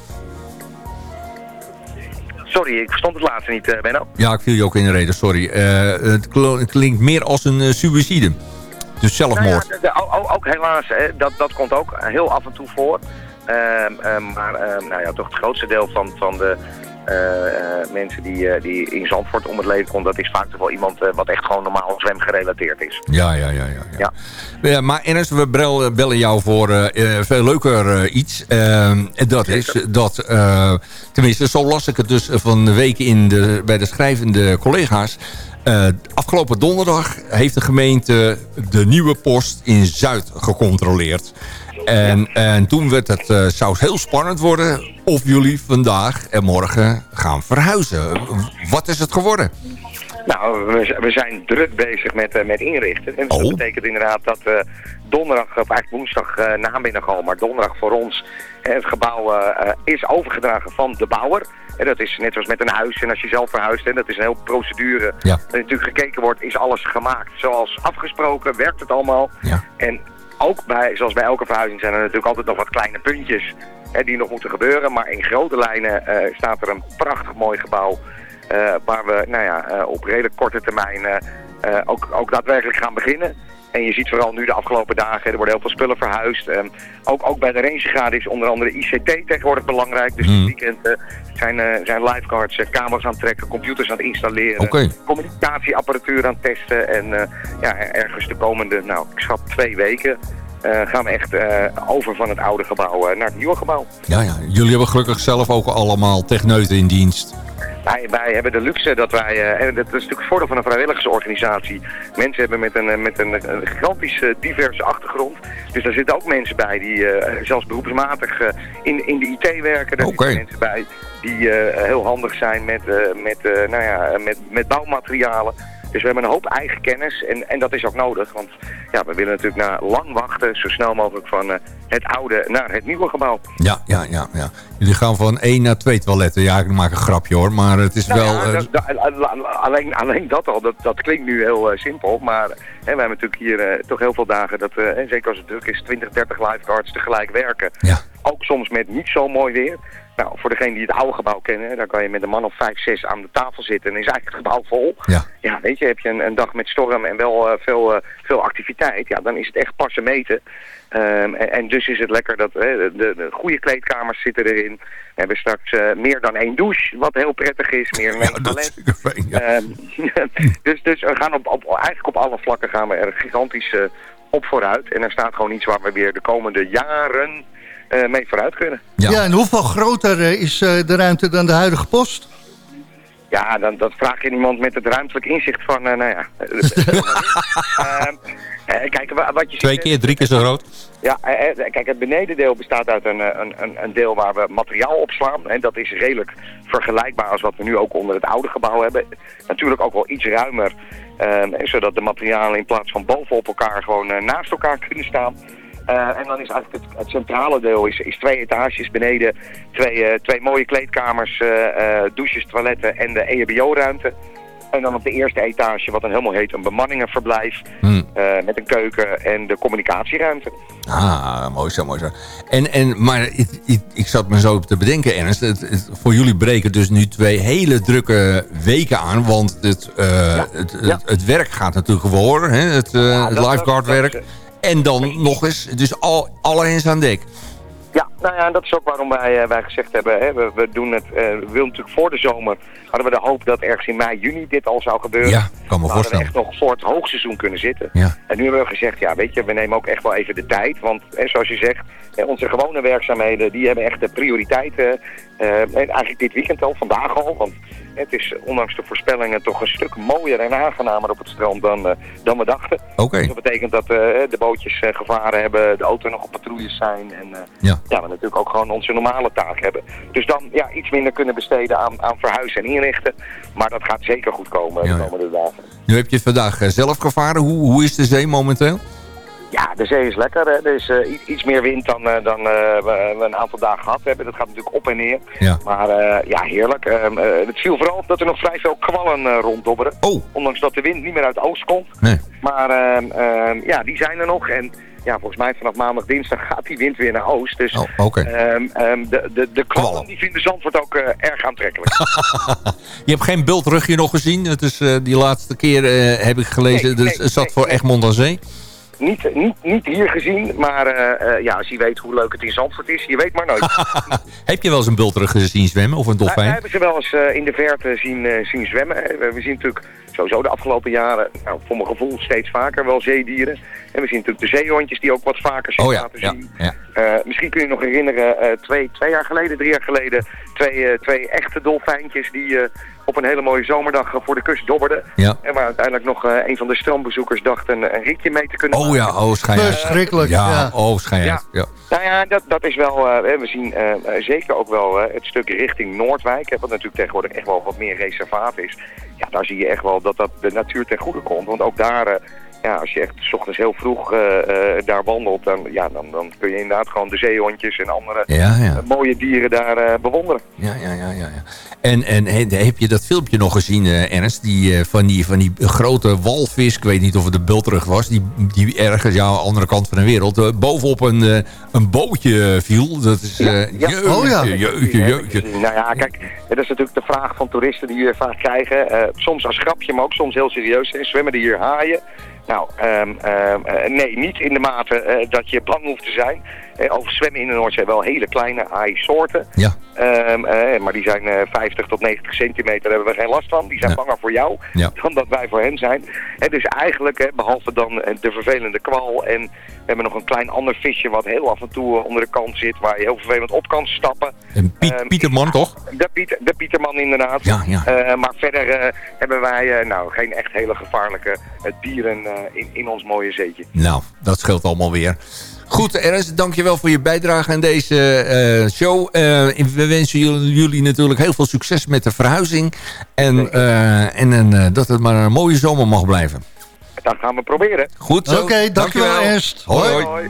Sorry, ik verstond het laatste niet, Benno. Ja, ik viel je ook in de reden, sorry. Het klinkt meer als een suïcide. Dus zelfmoord. Nou ja, ook, ook helaas, hè, dat, dat komt ook heel af en toe voor. Ehm, ehm, maar ehm, nou ja, toch het grootste deel van, van de mensen die, eh, die in Zandvoort om het leven komt, dat is vaak toch wel iemand eh, wat echt gewoon normaal zwemgerelateerd is. Ja, ja, ja. ja, ja. Ja. Maar Ernst, we bellen jou voor eh, eh, veel leuker eh, iets. Ehm, en dat is dat, eh, tenminste zo las ik het dus van de week in de, bij de schrijvende collega's. Eh, afgelopen donderdag heeft de gemeente de nieuwe post in Zuid gecontroleerd. En, en toen werd het, eh, zou het heel spannend worden of jullie vandaag en morgen gaan verhuizen. Wat is het geworden? Nou, we, we zijn druk bezig met, eh, met inrichten. En dat Oh. betekent inderdaad dat we donderdag, of eigenlijk woensdag uh, na binnengaan, maar donderdag voor ons eh, het gebouw eh, eh, is overgedragen van de bouwer. En dat is net zoals met een huis. En als je zelf verhuist, en dat is een hele procedure. Ja. En natuurlijk gekeken wordt, is alles gemaakt zoals afgesproken? Werkt het allemaal? Ja. En ook bij, zoals bij elke verhuizing zijn er natuurlijk altijd nog wat kleine puntjes hè, die nog moeten gebeuren. Maar in grote lijnen eh, staat er een prachtig mooi gebouw eh, waar we nou ja, eh, op redelijk korte termijn eh, eh, ook, ook daadwerkelijk gaan beginnen. En je ziet vooral nu de afgelopen dagen, er worden heel veel spullen verhuisd. Ehm, ook, ook bij de rangegrade is onder andere ICT tegenwoordig belangrijk. Dus dit weekend eh, zijn, eh, zijn lifeguards eh, camera's aan het trekken, computers aan het installeren. Communicatieapparatuur aan het testen. En eh, ja, ergens de komende, nou ik schat twee weken... eh, gaan we echt eh, over van het oude gebouw eh, naar het nieuwe gebouw. Ja, ja. Jullie hebben gelukkig zelf ook allemaal techneuten in dienst. Wij, wij hebben de luxe dat wij, eh, en dat is natuurlijk het voordeel van een vrijwilligersorganisatie. Mensen hebben met een, eh, met een, een gigantisch eh, diverse achtergrond. Dus daar zitten ook mensen bij die zelfs beroepsmatig in, in de IT werken. Er Oké. zitten mensen bij die heel handig zijn met, met, nou ja, met, met bouwmaterialen. Dus we hebben een hoop eigen kennis en, en dat is ook nodig. Want ja, we willen natuurlijk na lang wachten zo snel mogelijk van eh, het oude naar het nieuwe gebouw. Ja, ja, ja, ja. Jullie gaan van één naar twee toiletten. Ja, ik maak een grapje hoor, maar het is Nou wel... ja, eh, dat- dat- alleen, alleen dat al, dat, dat klinkt nu heel eh, simpel. Maar hè, we hebben natuurlijk hier toch heel veel dagen dat, en zeker als het druk is, 20, 30 lifeguards tegelijk werken. Ja. Ook soms met niet zo mooi weer. Nou, voor degenen die het oude gebouw kennen, daar kan je met een man of 5, 6 aan de tafel zitten en is eigenlijk het gebouw vol. Ja. Ja, weet je, heb je een, een dag met storm en wel eh, veel, eh, veel activiteit, ja, dan is het echt passen meten. Ehm, en, en dus is het lekker dat de, de goede kleedkamers zitten erin. We hebben straks eh, meer dan één douche, wat heel prettig is. Meer dan één toilet. ja. Ehm, dus, dus we gaan op, op, eigenlijk op alle vlakken gaan we er gigantisch op vooruit. En er staat gewoon iets waar we weer de komende jaren mee vooruit kunnen. Ja. en hoeveel groter eh, is eh, de ruimte dan de huidige post? Ja, dan, dat vraag je iemand met het ruimtelijk inzicht van, eh, nou ja. Ehm, eh, kijk, wa- wat je Twee ziet, keer, drie keer zo groot. Ja, eh, eh, kijk, het benedendeel bestaat uit een, eh, een, een, deel waar we materiaal opslaan. En dat is redelijk vergelijkbaar als wat we nu ook onder het oude gebouw hebben. Natuurlijk ook wel iets ruimer, ehm, en zodat de materialen in plaats van bovenop elkaar gewoon eh, naast elkaar kunnen staan. Eh, en dan is eigenlijk het, het centrale deel is, is twee etages beneden, twee, eh, twee mooie kleedkamers, eh, douches, toiletten en de EHBO-ruimte. En dan op de eerste etage, wat dan helemaal heet, een bemanningenverblijf Hmm. met een keuken en de communicatieruimte. Ah, mooi zo, mooi zo. En, en, maar ik, ik, ik zat me zo te bedenken, Ernst. Het, het- voor jullie breken dus nu twee hele drukke weken aan. Want het, het, het, het werk gaat natuurlijk gewoon, hè? het, dat- lifeguard-werk. En dan nog eens, dus al, alle hens aan dek. Ja, nou ja, en dat is ook waarom wij, eh, wij gezegd hebben, hè, we, we doen het, eh, we willen natuurlijk voor de zomer, hadden we de hoop dat ergens in mei, juni dit al zou gebeuren. Ja, kan me Dan hadden we voorstellen. echt nog voor het hoogseizoen kunnen zitten. Ja. En nu hebben we gezegd, ja weet je, we nemen ook echt wel even de tijd, want hè, zoals je zegt, hè, onze gewone werkzaamheden, die hebben echt de prioriteit, eh, en eigenlijk dit weekend al, vandaag al, want het is ondanks de voorspellingen toch een stuk mooier en aangenamer op het strand dan, eh, dan we dachten. Oké. Dus dat betekent dat eh, de bootjes eh, gevaren hebben, de auto nog op patrouilles zijn en eh, Ja. ja, we natuurlijk ook gewoon onze normale taak hebben. Dus dan ja, iets minder kunnen besteden aan, aan verhuizen en inrichten. Maar dat gaat zeker goed komen Ja, de komende dagen. Nu heb je het vandaag eh, zelf gevaren. Hoe, hoe is de zee momenteel? Ja, de zee is lekker. Hè. Er is eh, iets meer wind dan, eh, dan eh, we, een aantal dagen gehad hebben. Dat gaat natuurlijk op en neer. Ja. Maar ja, heerlijk. Ehm, eh, het viel vooral op dat er nog vrij veel kwallen ronddobberen. Oh. Ondanks dat de wind niet meer uit oost komt. Nee. Maar ehm, ehm, ja, die zijn er nog. En ja, volgens mij vanaf maandag, dinsdag gaat die wind weer naar oost. Dus Oh, ehm, de, de, de kwallen die vinden Zandvoort ook erg aantrekkelijk. Je hebt geen bultrugje nog gezien. Het is, die laatste keer heb ik gelezen. Nee, dus nee, zat nee, voor. Egmond aan Zee. Niet, niet, niet hier gezien, maar eh, eh, ja, als je weet hoe leuk het in Zandvoort is, je weet maar nooit. heb je wel eens een bultrug gezien zwemmen? Of een wij dolfijn? hebben ze wel eens eh, in de verte zien, zien zwemmen. We, we zien natuurlijk sowieso de afgelopen jaren, nou, voor mijn gevoel steeds vaker wel zeedieren. En we zien natuurlijk de zeehondjes die ook wat vaker Oh ja, laten ja, zien. ja. Eh, misschien kun je nog herinneren, eh, twee, twee jaar geleden, drie jaar geleden, twee, eh, twee echte dolfijntjes die eh, op een hele mooie zomerdag voor de kust dobberden. Ja. En waar uiteindelijk nog eh, een van de strandbezoekers dacht een, een ritje mee te kunnen Oh maken. ja, oh. Verschrikkelijk, Ja, ja. oh Ja. Nou ja, dat, dat is wel, eh, we zien zeker ook wel het stuk richting Noordwijk, hè, wat natuurlijk tegenwoordig echt wel wat meer reservaat is. Ja, daar zie je echt wel dat dat de natuur ten goede komt. Want ook daar, eh, ja, als je echt 's ochtends heel vroeg eh, eh, daar wandelt, dan, ja, dan, dan kun je inderdaad gewoon de zeehondjes en andere Ja, ja. eh, mooie dieren daar eh, bewonderen. Ja, ja, ja, ja. ja. En, en he- heb je dat filmpje nog gezien, eh, Ernst? Die, eh, van, die, van die grote walvis, ik weet niet of het de bultrug was... die, die ergens, ja, aan de andere kant van de wereld... bovenop een, eh, een bootje viel. Dat is... eh ja. Oh ja. Ja, jeutje. Nou ja, kijk, dat is natuurlijk de vraag van toeristen die we vaak krijgen. Eh, soms als grapje, maar ook soms heel serieus. Zwemmen er hier haaien? Nou, ehm, eh, nee, niet in de mate eh, dat je bang hoeft te zijn. Eh, over zwemmen in de Noordzee wel hele kleine haaisoorten. Ja, Ehm, eh, maar die zijn eh, 50 tot 90 centimeter, daar hebben we geen last van. Die zijn Ja. banger voor jou Ja. dan dat wij voor hen zijn. En dus eigenlijk, behalve dan de vervelende kwal en we hebben nog een klein ander visje wat heel af en toe onder de kant zit, waar je heel vervelend op kan stappen. en Piet, Ehm, Pieterman, toch? De, Pieter, de Pieterman inderdaad. Ja, ja. Maar verder hebben wij nou, geen echt hele gevaarlijke dieren in, in ons mooie zeetje. Nou, dat scheelt allemaal weer. Goed, Ernst, dankjewel voor je bijdrage aan deze eh, show. Eh, we wensen jullie, jullie natuurlijk heel veel succes met de verhuizing. En, eh, en eh, dat het maar een mooie zomer mag blijven. Dat gaan we proberen. Goed zo. Oké, dankjewel, Ernst. Hoi, hoi.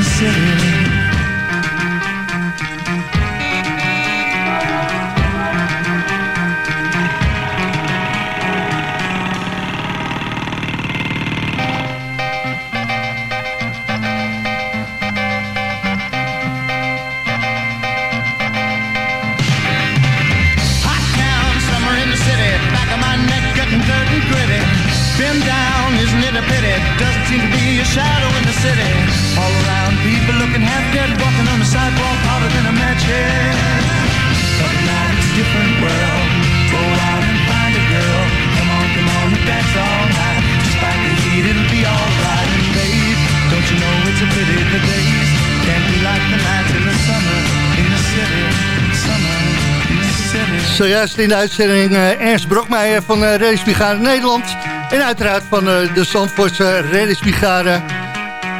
city. Hot town, summer in the city. Back of my neck getting dirt and gritty. Been down, isn't it a pity? Doesn't seem to be a shadow in the city. Dead, walking on the sidewalk harder than a match head. But now it's a different world. Go out and find a girl. Come on, come on and dance all night. Despite the heat, it'll be alright. And babe, don't you know it's a pity the days can't be like the nights in the summer in the city. Summer. Zojuist in de uitzending eh, Ernst Brokmeijer van uh, Reddingsbrigade Nederland. En uiteraard van eh, de Zandvoortse Reddingsbrigade.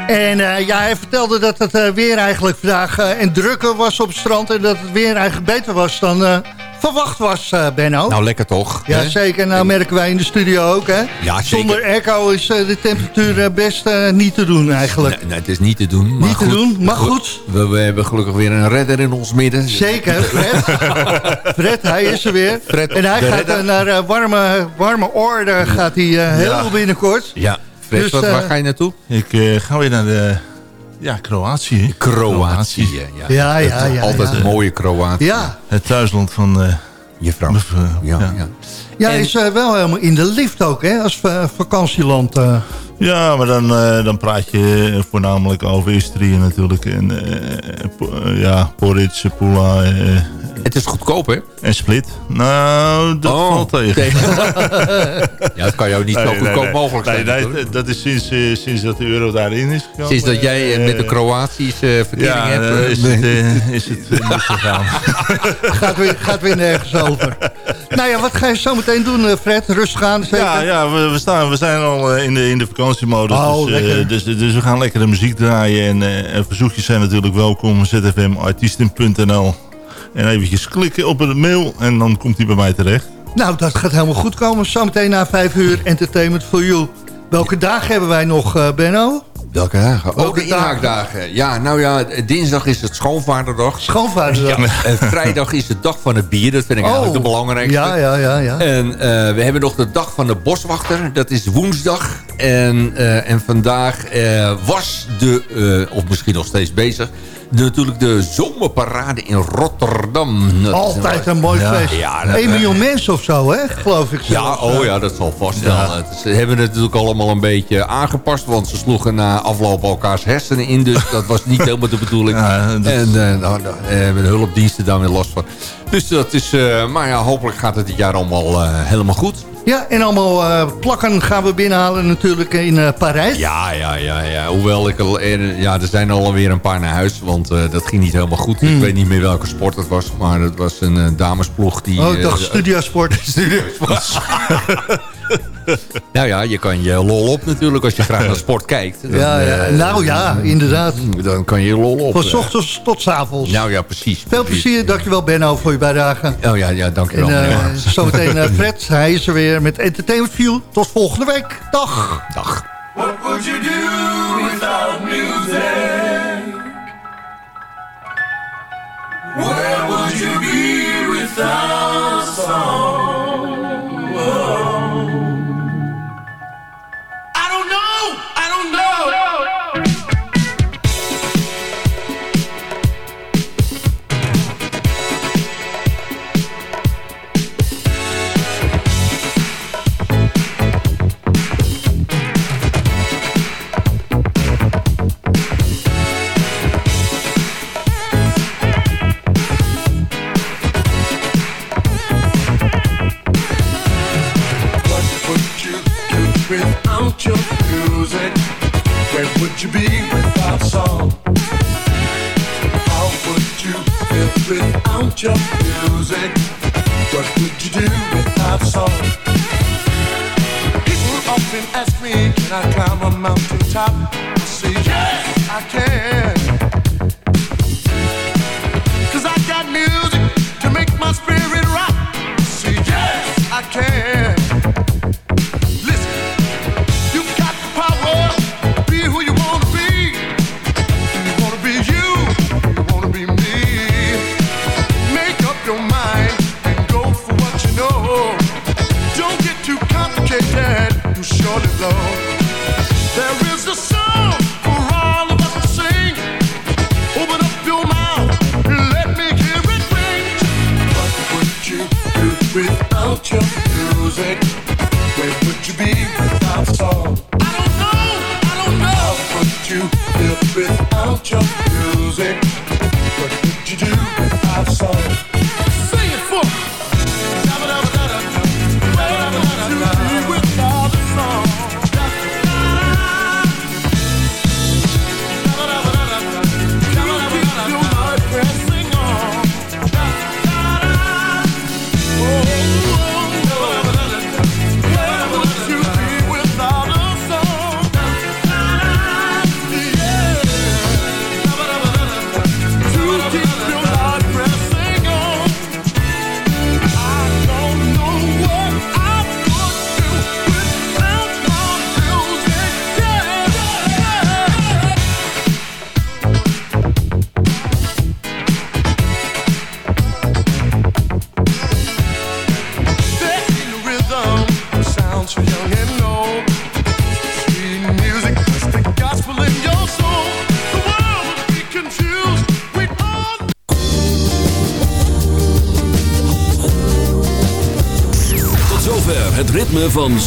En eh, ja, hij vertelde dat het eh, weer eigenlijk vandaag eh, en drukker was op het strand. En dat het weer eigenlijk beter was dan verwacht was, Benno. Nou, lekker toch? ja, hè? zeker. Nou merken wij in de studio ook, hè? Ja, zeker. Zonder airco is de temperatuur best niet te doen eigenlijk. Nee, nee, het is niet te doen. Maar Niet te doen, maar goed. We, we hebben gelukkig weer een redder in ons midden. Zeker, Fred. Fred, hij is er weer. Fred, en hij gaat redder. naar warme, warme orde gaat hij heel Ja. binnenkort. Ja, Fred, Dus, wat, eh, waar ga je naartoe? Ik eh, ga weer naar de... Ja, Kroatië. Kroatië. Ja, Ja, ja, Het- ja, Altijd een mooie Kroatië. Ja, Het thuisland van... eh Je vrouw. mevrouw. Ja, ja. ja. ja En- is eh, wel helemaal in de lift ook, hè? Als va- vakantieland. eh. Ja, maar dan, eh, dan praat je voornamelijk over Istrië natuurlijk. En eh, eh, ja, Poric, Pula Het is goedkoop, hè? en Split. Nou, dat Oh, valt tegen. Ja, dat kan jou niet zo Nee, goedkoop nee. mogelijk Nee, zijn. nee, dat is sinds, sinds dat de euro daarin is gekomen. Sinds dat jij met de Kroatische verkering Ja, hebt... is het, is het niet gegaan. gaat, weer, gaat weer nergens over. nou ja, wat ga je zo meteen doen, Fred? Rustig aan, zeker? Ja, ja we, we, staan, we zijn al in de, in de Oh, dus, eh, dus, dus we gaan lekker de muziek draaien. En, eh, en verzoekjes zijn natuurlijk welkom. zfmartiesten.nl En eventjes klikken op een mail en dan komt hij bij mij terecht. Nou, dat gaat helemaal goed komen. Zometeen na vijf uur Entertainment for You. Welke dagen hebben wij nog, eh, Benno? Welke dagen? Ook Welke de inhaakdagen. Ja, nou ja, dinsdag is het schoonvaderdag. Schoonvaderdag. Ja, en vrijdag is de dag van het bier. Dat vind ik eigenlijk de belangrijkste. Oh. Ja, ja, ja. ja. En eh, we hebben nog de dag van de boswachter. Dat is woensdag. En, eh, en vandaag eh, was de, of misschien nog steeds bezig... Natuurlijk de zomerparade in Rotterdam. Dat- Altijd een mooi Ja. feest. Ja, dat- 1 miljoen mensen of zo, hè? Geloof ik Ja, oh ja, dat zal vast wel. Ze hebben het natuurlijk allemaal een beetje aangepast. Want ze sloegen na afloop elkaars hersenen in. Dus dat was niet helemaal de bedoeling. En eh, nou, daar hebben de hulpdiensten daar weer last van. Dus dat is... eh, maar ja, hopelijk gaat het dit jaar allemaal eh, helemaal goed. Ja, en allemaal eh, plakken gaan we binnenhalen natuurlijk in eh, Parijs. Ja, ja, ja, ja. Hoewel ik al... er- Ja, er zijn al alweer een paar naar huis. Want eh, dat ging niet helemaal goed. Ik weet niet meer welke sport het was. Maar het was een eh, damesploeg die... Oh, ik dacht eh, studiosport. nou ja, je kan je lol op natuurlijk als je graag naar sport kijkt. Dan, Ja, ja. eh, Nou ja, inderdaad. Dan kan je je lol op. Van eh. s ochtends tot s avonds. Nou ja, precies. Veel precies. plezier, dankjewel Benno voor je bijdrage. Oh ja, ja En dankjewel. eh, meneer Harms. zometeen eh, Fred, hij is er weer met Entertainment View. Tot volgende week. Dag. Dag. What would you do without music? Where would you be without song? your music? Where would you be without song? How would you live without your music? What would you do without song? People often ask me, can I climb a mountain top? I say, yes, I can